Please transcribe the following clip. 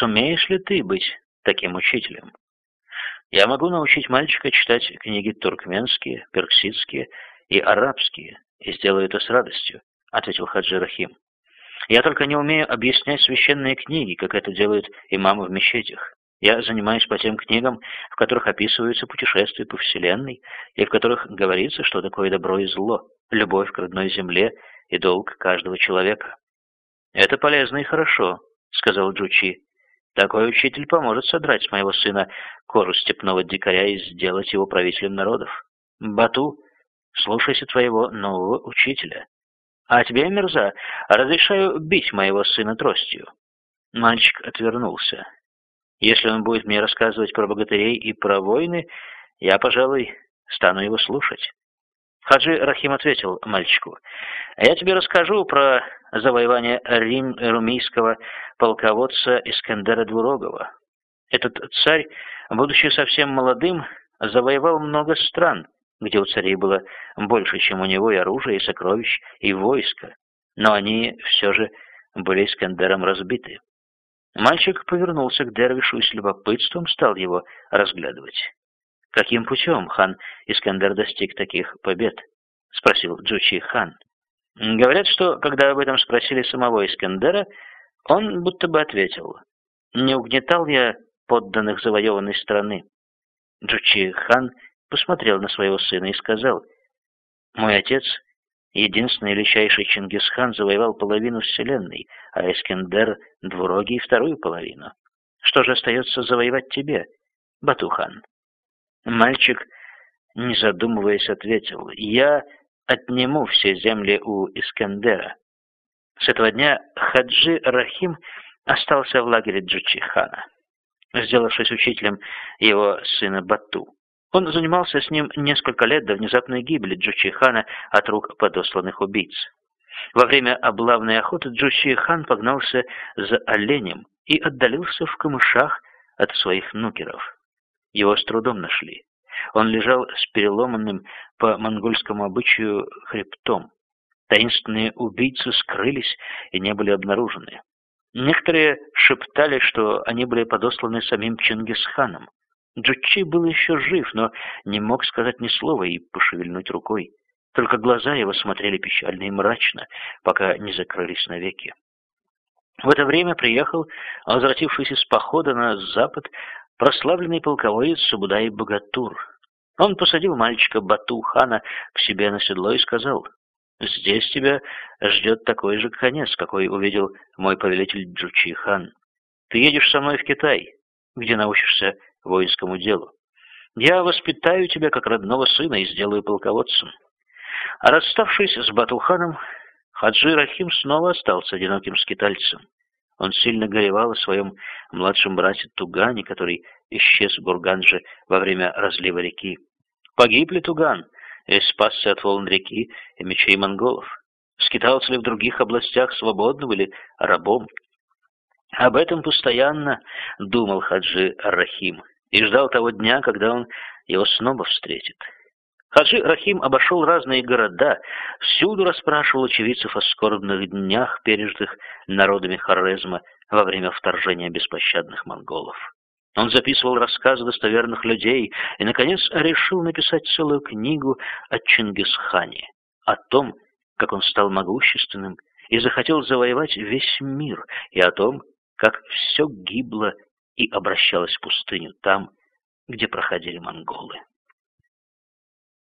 сумеешь ли ты быть таким учителем? Я могу научить мальчика читать книги туркменские, персидские и арабские, и сделаю это с радостью, ответил Хаджи Рахим. Я только не умею объяснять священные книги, как это делают имамы в мечетях. Я занимаюсь по тем книгам, в которых описываются путешествия по Вселенной, и в которых говорится, что такое добро и зло, любовь к родной земле и долг каждого человека. «Это полезно и хорошо», — сказал Джучи. «Такой учитель поможет содрать с моего сына кожу степного дикаря и сделать его правителем народов. Бату, слушайся твоего нового учителя. А тебе, Мерза, разрешаю бить моего сына тростью». Мальчик отвернулся. Если он будет мне рассказывать про богатырей и про войны, я, пожалуй, стану его слушать. Хаджи Рахим ответил мальчику, «Я тебе расскажу про завоевание Рим румийского полководца Искандера Двурогова. Этот царь, будучи совсем молодым, завоевал много стран, где у царей было больше, чем у него и оружия, и сокровищ, и войска, но они все же были Искандером разбиты. Мальчик повернулся к Дервишу и с любопытством стал его разглядывать. «Каким путем хан Искандер достиг таких побед?» — спросил Джучи хан. Говорят, что, когда об этом спросили самого Искандера, он будто бы ответил, «Не угнетал я подданных завоеванной страны». Джучи хан посмотрел на своего сына и сказал, «Мой отец Единственный величайший Чингисхан завоевал половину Вселенной, а Эскендер — двурогий вторую половину. Что же остается завоевать тебе, Батухан? Мальчик, не задумываясь, ответил, «Я отниму все земли у Искендера». С этого дня Хаджи Рахим остался в лагере Джучихана, сделавшись учителем его сына Бату. Он занимался с ним несколько лет до внезапной гибели Джучи-хана от рук подосланных убийц. Во время облавной охоты Джучи-хан погнался за оленем и отдалился в камышах от своих нукеров. Его с трудом нашли. Он лежал с переломанным по монгольскому обычаю хребтом. Таинственные убийцы скрылись и не были обнаружены. Некоторые шептали, что они были подосланы самим Чингисханом. Джучи был еще жив, но не мог сказать ни слова и пошевельнуть рукой. Только глаза его смотрели печально и мрачно, пока не закрылись навеки. В это время приехал, возвратившийся с похода на запад, прославленный полководец Субудай Богатур. Он посадил мальчика Бату-хана к себе на седло и сказал, «Здесь тебя ждет такой же конец, какой увидел мой повелитель Джучи-хан. Ты едешь со мной в Китай, где научишься воинскому делу. Я воспитаю тебя как родного сына и сделаю полководцем. А расставшись с Батуханом, Хаджи Рахим снова остался одиноким скитальцем. Он сильно горевал о своем младшем брате Тугане, который исчез в Гурганже во время разлива реки. Погиб ли Туган и спасся от волн реки и мечей монголов? Скитался ли в других областях свободным или рабом? Об этом постоянно думал Хаджи Рахим и ждал того дня, когда он его снова встретит. Хаджи Рахим обошел разные города, всюду расспрашивал очевидцев о скорбных днях, пережитых народами Хорезма во время вторжения беспощадных монголов. Он записывал рассказы достоверных людей и, наконец, решил написать целую книгу о Чингисхане, о том, как он стал могущественным и захотел завоевать весь мир, и о том, как все гибло и обращалась в пустыню там, где проходили монголы.